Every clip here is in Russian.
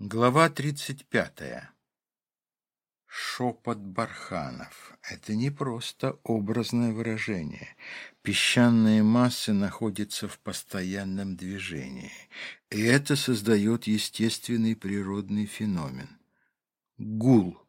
Глава 35. Шепот барханов — это не просто образное выражение. Песчаные массы находятся в постоянном движении, и это создает естественный природный феномен. Гул —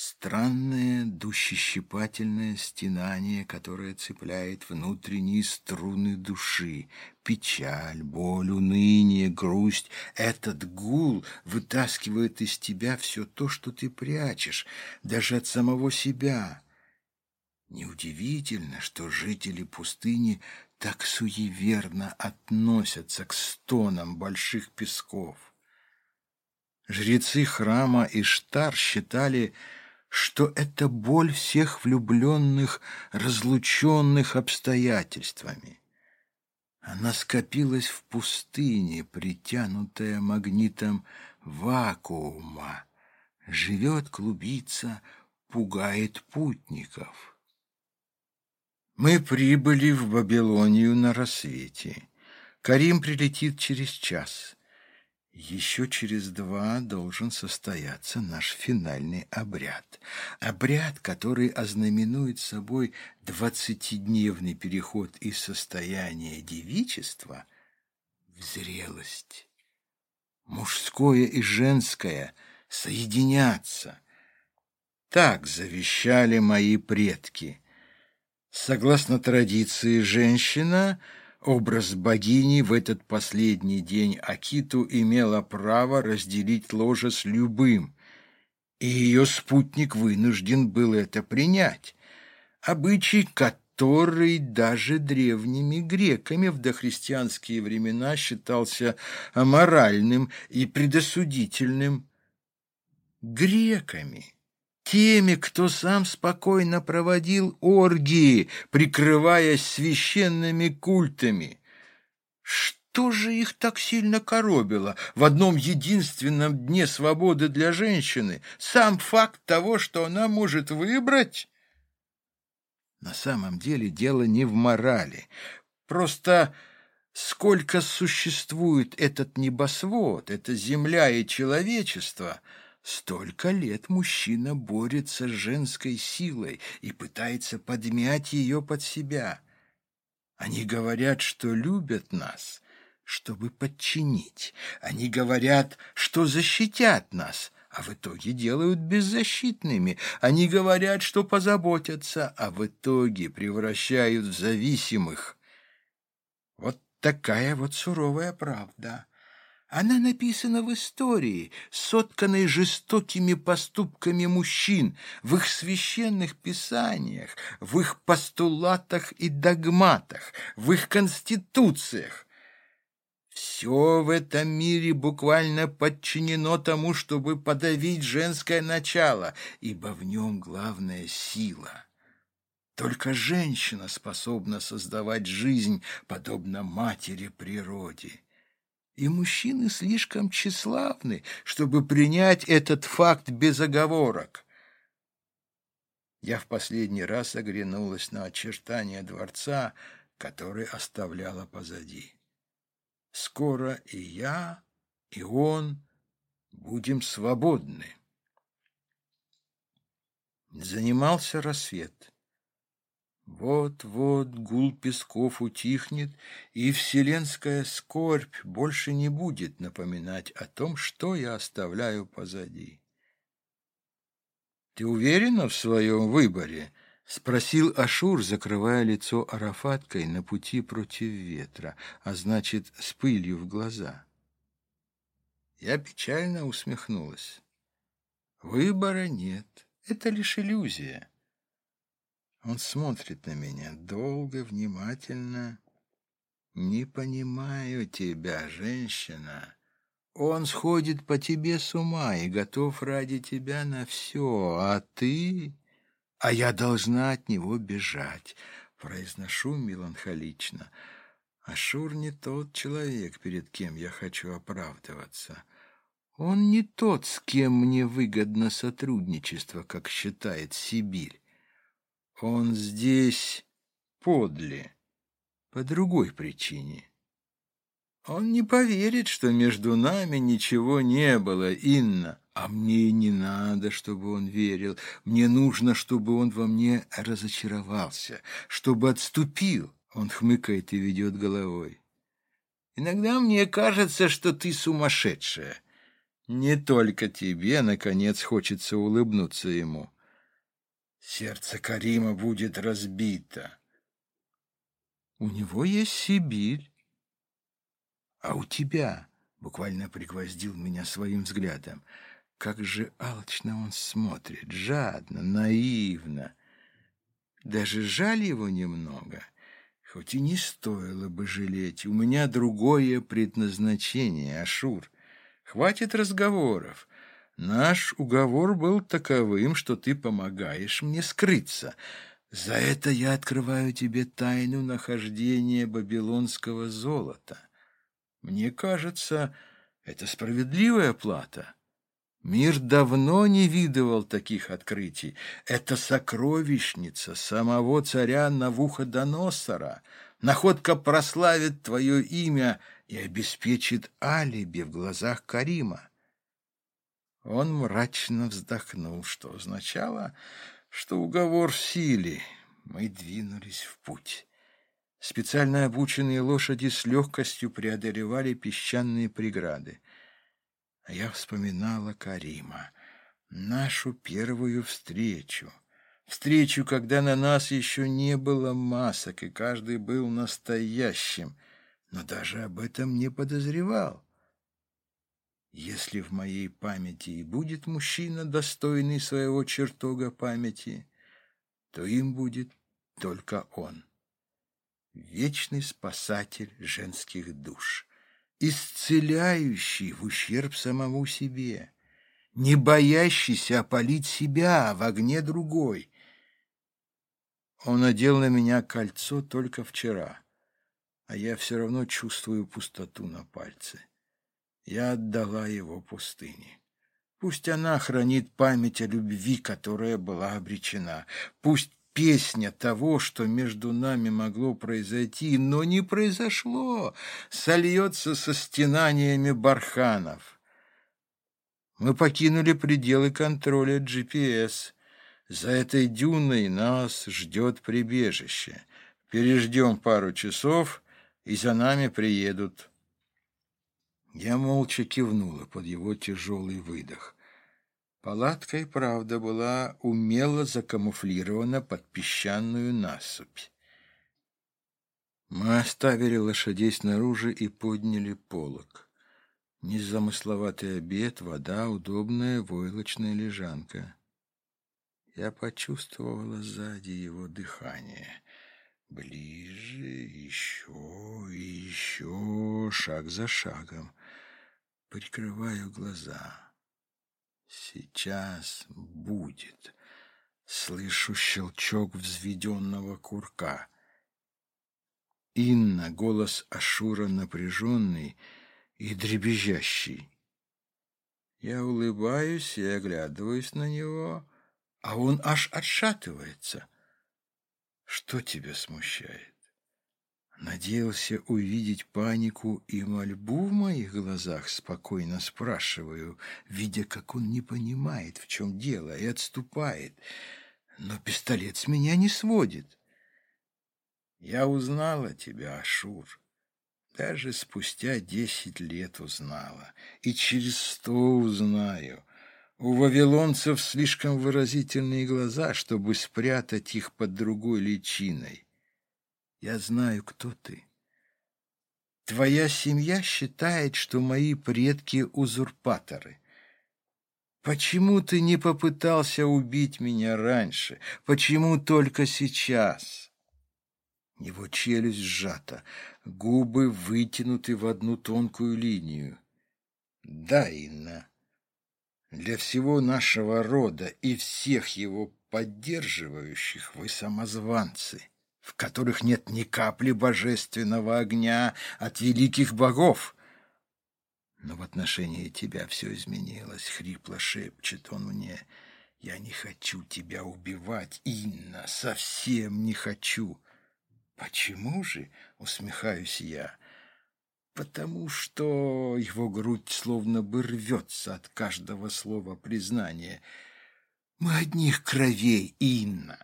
Странное, душещипательное стенание, которое цепляет внутренние струны души. Печаль, боль, уныние, грусть. Этот гул вытаскивает из тебя все то, что ты прячешь, даже от самого себя. Неудивительно, что жители пустыни так суеверно относятся к стонам больших песков. Жрецы храма Иштар считали, это боль всех влюбленных, разлученных обстоятельствами. Она скопилась в пустыне, притянутая магнитом вакуума, живет, клубится, пугает путников. Мы прибыли в Вавилонию на рассвете. Карим прилетит через час. Еще через два должен состояться наш финальный обряд. Обряд, который ознаменует собой двадцатидневный переход из состояния девичества в зрелость. Мужское и женское соединятся. Так завещали мои предки. Согласно традиции, женщина — Образ богини в этот последний день Акиту имела право разделить ложе с любым, и ее спутник вынужден был это принять. Обычай, который даже древними греками в дохристианские времена считался аморальным и предосудительным. Греками теми, кто сам спокойно проводил оргии, прикрываясь священными культами. Что же их так сильно коробило в одном единственном дне свободы для женщины? Сам факт того, что она может выбрать? На самом деле дело не в морали. Просто сколько существует этот небосвод, эта земля и человечество — Столько лет мужчина борется с женской силой и пытается подмять ее под себя. Они говорят, что любят нас, чтобы подчинить. Они говорят, что защитят нас, а в итоге делают беззащитными. Они говорят, что позаботятся, а в итоге превращают в зависимых. Вот такая вот суровая правда. Она написана в истории, сотканной жестокими поступками мужчин, в их священных писаниях, в их постулатах и догматах, в их конституциях. Все в этом мире буквально подчинено тому, чтобы подавить женское начало, ибо в нем главная сила. Только женщина способна создавать жизнь, подобно матери природе и мужчины слишком тщеславны, чтобы принять этот факт без оговорок. Я в последний раз оглянулась на очертания дворца, который оставляла позади. Скоро и я, и он будем свободны. Занимался рассвет. Вот-вот гул песков утихнет, и вселенская скорбь больше не будет напоминать о том, что я оставляю позади. «Ты уверена в своем выборе?» — спросил Ашур, закрывая лицо арафаткой на пути против ветра, а значит, с пылью в глаза. Я печально усмехнулась. «Выбора нет, это лишь иллюзия». Он смотрит на меня долго, внимательно. «Не понимаю тебя, женщина. Он сходит по тебе с ума и готов ради тебя на все, а ты...» «А я должна от него бежать», — произношу меланхолично. Ашур не тот человек, перед кем я хочу оправдываться. Он не тот, с кем мне выгодно сотрудничество, как считает Сибирь. Он здесь подле, по другой причине. Он не поверит, что между нами ничего не было, Инна. А мне не надо, чтобы он верил. Мне нужно, чтобы он во мне разочаровался, чтобы отступил. Он хмыкает и ведет головой. Иногда мне кажется, что ты сумасшедшая. Не только тебе, наконец, хочется улыбнуться ему. Сердце Карима будет разбито. У него есть Сибирь. А у тебя, буквально пригвоздил меня своим взглядом, как же алчно он смотрит, жадно, наивно. Даже жаль его немного — Хоть и не стоило бы жалеть, у меня другое предназначение, Ашур. Хватит разговоров. Наш уговор был таковым, что ты помогаешь мне скрыться. За это я открываю тебе тайну нахождения бабилонского золота. Мне кажется, это справедливая плата. Мир давно не видывал таких открытий. Это сокровищница самого царя Навуходоносора. Находка прославит твое имя и обеспечит алиби в глазах Карима. Он мрачно вздохнул, что означало, что уговор в силе. Мы двинулись в путь. Специально обученные лошади с легкостью преодолевали песчаные преграды. А я вспоминала Карима, нашу первую встречу. Встречу, когда на нас еще не было масок, и каждый был настоящим, но даже об этом не подозревал. Если в моей памяти и будет мужчина, достойный своего чертога памяти, то им будет только он. Вечный спасатель женских душ исцеляющий в ущерб самому себе, не боящийся опалить себя в огне другой. Он надел на меня кольцо только вчера, а я все равно чувствую пустоту на пальце. Я отдала его пустыне. Пусть она хранит память о любви, которая была обречена. Пусть песня того, что между нами могло произойти, но не произошло, сольется со стенаниями барханов. Мы покинули пределы контроля GPS. За этой дюной нас ждет прибежище. Переждем пару часов, и за нами приедут. Я молча кивнула под его тяжелый выдох. Палатка и правда была умело закамуфлирована под песчаную насыпь. Мы оставили лошадей снаружи и подняли полог. Незамысловатый обед, вода, удобная войлочная лежанка. Я почувствовала сзади его дыхание. Ближе, еще и еще, шаг за шагом. Прикрываю глаза. Сейчас будет. Слышу щелчок взведенного курка. Инна, голос Ашура напряженный и дребезжащий. Я улыбаюсь и оглядываюсь на него, а он аж отшатывается. Что тебя смущает? Надеялся увидеть панику и мольбу в моих глазах, спокойно спрашиваю, видя, как он не понимает, в чем дело, и отступает. Но пистолет с меня не сводит. Я узнала тебя, Ашур. Даже спустя десять лет узнала. И через сто узнаю. У вавилонцев слишком выразительные глаза, чтобы спрятать их под другой личиной. Я знаю, кто ты. Твоя семья считает, что мои предки узурпаторы. Почему ты не попытался убить меня раньше? Почему только сейчас? Его челюсть сжата, губы вытянуты в одну тонкую линию. Да, Инна, для всего нашего рода и всех его поддерживающих вы самозванцы в которых нет ни капли божественного огня от великих богов. Но в отношении тебя все изменилось, — хрипло шепчет он мне. Я не хочу тебя убивать, Инна, совсем не хочу. Почему же, — усмехаюсь я, — потому что его грудь словно бы рвется от каждого слова признания. Мы одних кровей, Инна.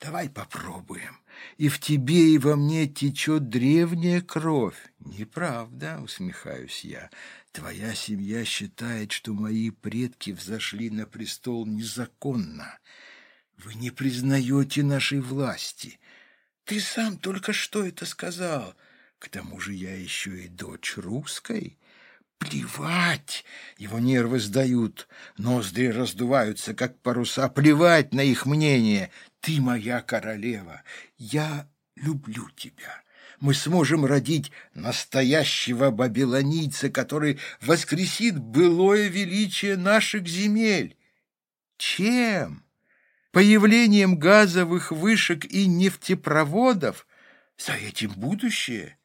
Давай попробуем. И в тебе, и во мне течет древняя кровь. Неправда, усмехаюсь я. Твоя семья считает, что мои предки взошли на престол незаконно. Вы не признаете нашей власти. Ты сам только что это сказал. К тому же я еще и дочь русской. Плевать! Его нервы сдают, ноздри раздуваются, как паруса. Плевать на их мнение. Ты моя королева. Я люблю тебя. Мы сможем родить настоящего бабилонийца, который воскресит былое величие наших земель. Чем? Появлением газовых вышек и нефтепроводов? За этим будущее?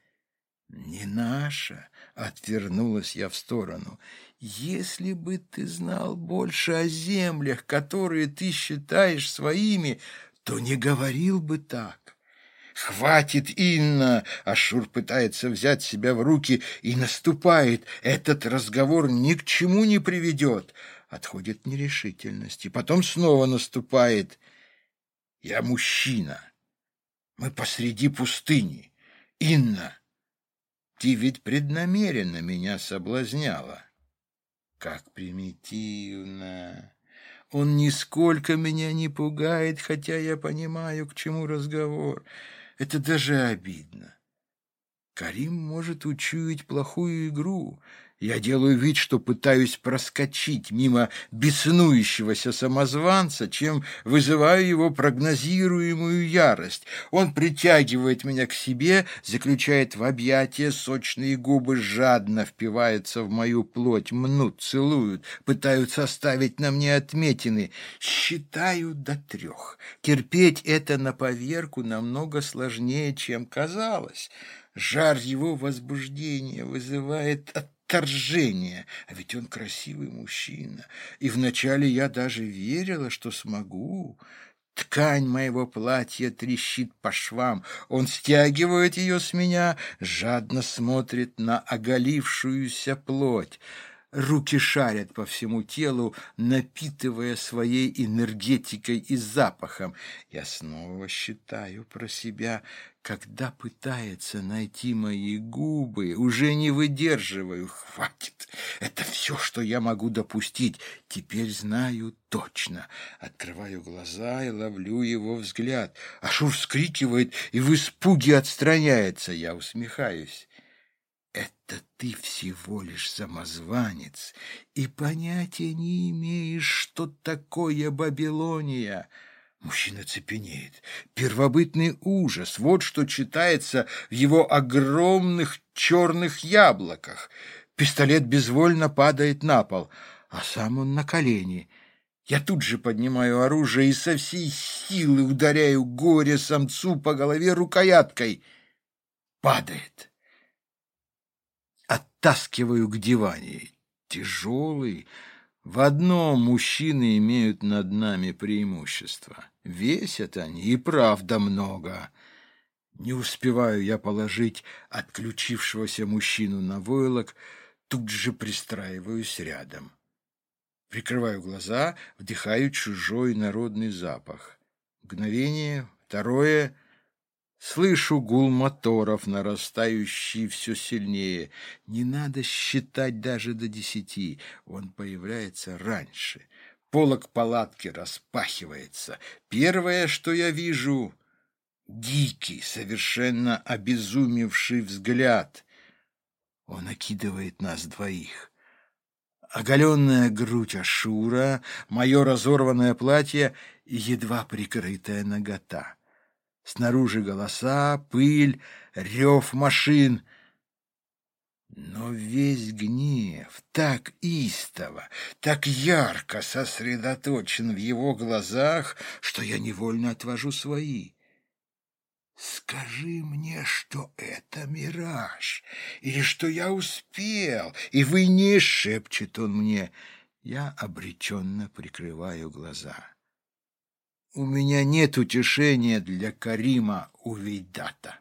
«Не наша», — отвернулась я в сторону. «Если бы ты знал больше о землях, которые ты считаешь своими, то не говорил бы так». «Хватит, Инна!» — Ашур пытается взять себя в руки и наступает. «Этот разговор ни к чему не приведет!» Отходит нерешительность, и потом снова наступает. «Я мужчина. Мы посреди пустыни. Инна, ты ведь преднамеренно меня соблазняла. Как примитивно. Он нисколько меня не пугает, хотя я понимаю, к чему разговор. Это даже обидно. Карим может учуять плохую игру, я делаю вид, что пытаюсь проскочить мимо беснующегося самозванца, чем вызываю его прогнозируемую ярость. Он притягивает меня к себе, заключает в объятия, сочные губы жадно впиваются в мою плоть, мнут, целуют, пытаются оставить на мне отметины. Считаю до трех. Терпеть это на поверку намного сложнее, чем казалось. Жар его возбуждения вызывает от отторжение. А ведь он красивый мужчина. И вначале я даже верила, что смогу. Ткань моего платья трещит по швам. Он стягивает ее с меня, жадно смотрит на оголившуюся плоть. Руки шарят по всему телу, напитывая своей энергетикой и запахом. Я снова считаю про себя, когда пытается найти мои губы, уже не выдерживаю. Хватит! Это все, что я могу допустить. Теперь знаю точно. Открываю глаза и ловлю его взгляд. Ашур вскрикивает и в испуге отстраняется. Я усмехаюсь. Это ты всего лишь самозванец и понятия не имеешь, что такое Бабилония. Мужчина цепенеет. Первобытный ужас. Вот что читается в его огромных черных яблоках. Пистолет безвольно падает на пол, а сам он на колени. Я тут же поднимаю оружие и со всей силы ударяю горе-самцу по голове рукояткой. Падает оттаскиваю к диване. Тяжелый. В одном мужчины имеют над нами преимущество. Весят они и правда много. Не успеваю я положить отключившегося мужчину на войлок, тут же пристраиваюсь рядом. Прикрываю глаза, вдыхаю чужой народный запах. Мгновение, второе — Слышу гул моторов, нарастающий все сильнее. Не надо считать даже до десяти. Он появляется раньше. Полок палатки распахивается. Первое, что я вижу — дикий, совершенно обезумевший взгляд. Он окидывает нас двоих. Оголенная грудь Ашура, мое разорванное платье и едва прикрытая нагота. Снаружи голоса, пыль, рев машин. Но весь гнев так истово, так ярко сосредоточен в его глазах, что я невольно отвожу свои. Скажи мне, что это мираж, или что я успел, и вы не шепчет он мне. Я обреченно прикрываю глаза. У меня нет утешения для Карима Увейдата.